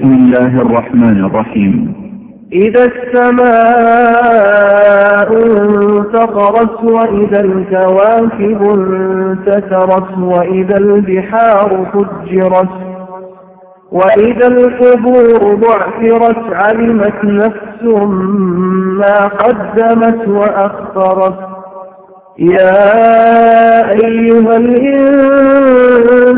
بسم الله الرحمن الرحيم. إذا السماء انفطرت وإذا الكواكب انتثرت وإذا البحار فجرت وإذا القبور بعثرت علمت نفس ما قدمت وأخطرت يا أيها الإنسان